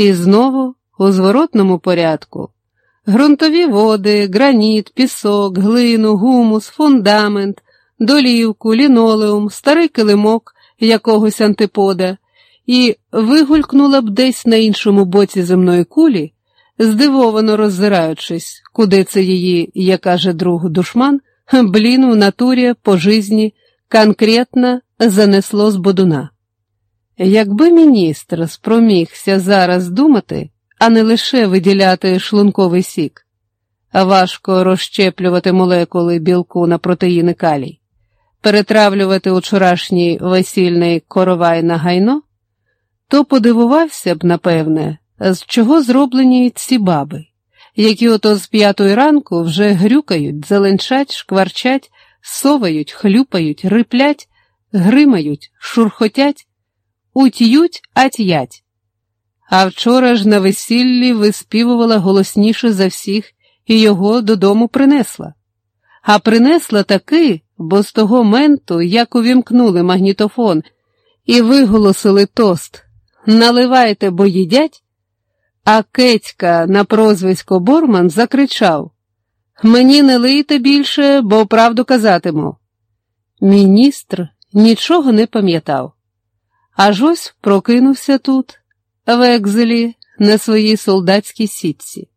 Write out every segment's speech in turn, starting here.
І знову у зворотному порядку. Грунтові води, граніт, пісок, глину, гумус, фундамент, долівку, лінолеум, старий килимок якогось антипода, і вигулькнула б десь на іншому боці земної кулі, здивовано роззираючись, куди це її, як каже друг душман, блін в натурі по жизні конкретно занесло з бодуна. Якби міністр спромігся зараз думати, а не лише виділяти шлунковий сік, важко розщеплювати молекули білку на протеїни калій, перетравлювати учорашній весільний коровай на гайно, то подивувався б, напевне, з чого зроблені ці баби, які ото з п'ятої ранку вже грюкають, зеленчать, шкварчать, совають, хлюпають, риплять, гримають, шурхотять, ут'ють, ат'ять. А вчора ж на весіллі виспівувала голосніше за всіх і його додому принесла. А принесла таки, бо з того менту, як увімкнули магнітофон і виголосили тост Наливайте, бо їдять. А Кетька на прозвисько Борман закричав Мені не лийте більше, бо правду казатиму. Міністр нічого не пам'ятав. Аж ось прокинувся тут, в екзелі, на своїй солдатській сітці.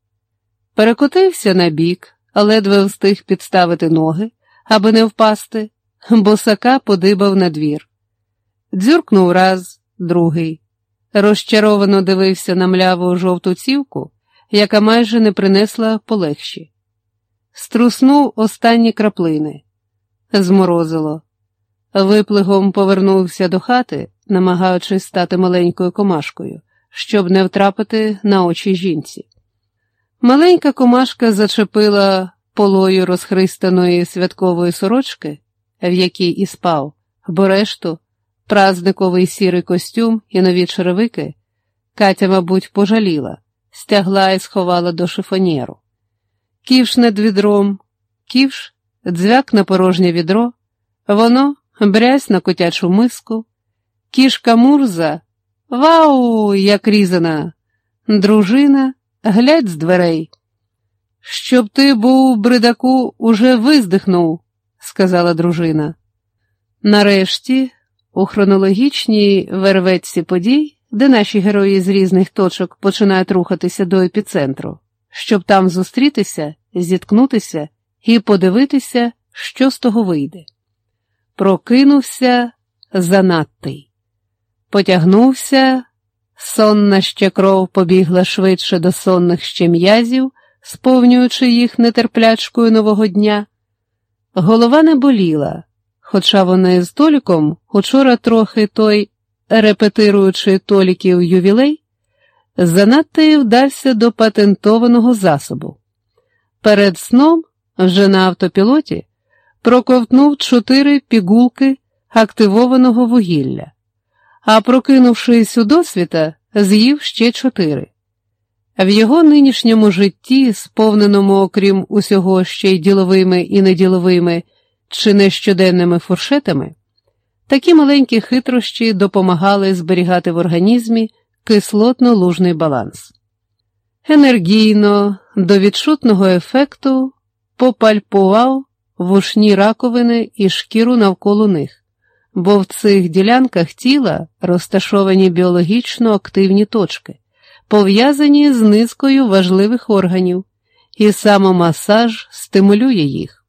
Перекотився на бік, ледве встиг підставити ноги, аби не впасти, босака подибав на двір. Дзюркнув раз, другий. Розчаровано дивився на мляву жовту цівку, яка майже не принесла полегші. Струснув останні краплини, зморозило. Виплигом повернувся до хати, намагаючись стати маленькою комашкою, щоб не втрапити на очі жінці. Маленька комашка зачепила полою розхристаної святкової сорочки, в якій і спав, бо решту празниковий сірий костюм і нові черевики, Катя, мабуть, пожаліла, стягла і сховала до шифонєру. Ківш над відром, ківш, дзвяк на порожнє відро, воно брязь на котячу миску, кішка Мурза, вау, як різана, дружина, глядь з дверей. Щоб ти був, бридаку, уже виздихнув, сказала дружина. Нарешті у хронологічній верветці подій, де наші герої з різних точок починають рухатися до епіцентру, щоб там зустрітися, зіткнутися і подивитися, що з того вийде. Прокинувся занадтий, потягнувся, сонна ще кров побігла швидше до сонних ще м'язів, сповнюючи їх нетерплячкою нового дня. Голова не боліла хоча вони з Толіком учора трохи той, репетируючи Толіків ювілей, занадто й вдався до патентованого засобу. Перед сном, вже на автопілоті, проковтнув чотири пігулки активованого вугілля, а прокинувшись у досвіта, з'їв ще чотири. В його нинішньому житті, сповненому, окрім усього ще й діловими і неділовими чи не щоденними фуршетами, такі маленькі хитрощі допомагали зберігати в організмі кислотно-лужний баланс. Енергійно, до відчутного ефекту попальпував вушні раковини і шкіру навколо них, бо в цих ділянках тіла розташовані біологічно активні точки, пов'язані з низкою важливих органів, і самомасаж стимулює їх.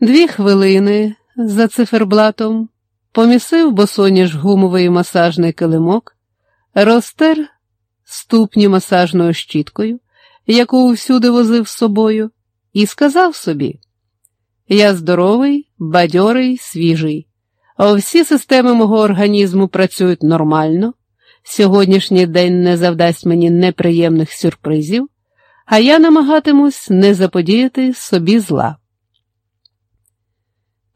Дві хвилини за циферблатом помісив босоніж гумовий масажний килимок, розтер ступні масажною щіткою, яку всюди возив з собою, і сказав собі: Я здоровий, бадьорий, свіжий, всі системи мого організму працюють нормально. Сьогоднішній день не завдасть мені неприємних сюрпризів, а я намагатимусь не заподіяти собі зла.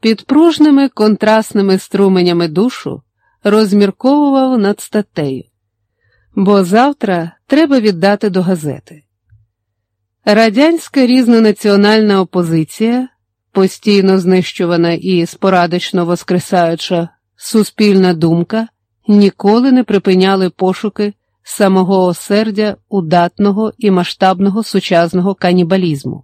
Під пружними контрастними струменями душу розмірковував над статтею, бо завтра треба віддати до газети. Радянська різнонаціональна опозиція, постійно знищувана і спорадично воскресаюча суспільна думка, ніколи не припиняли пошуки самого осердя удатного і масштабного сучасного канібалізму.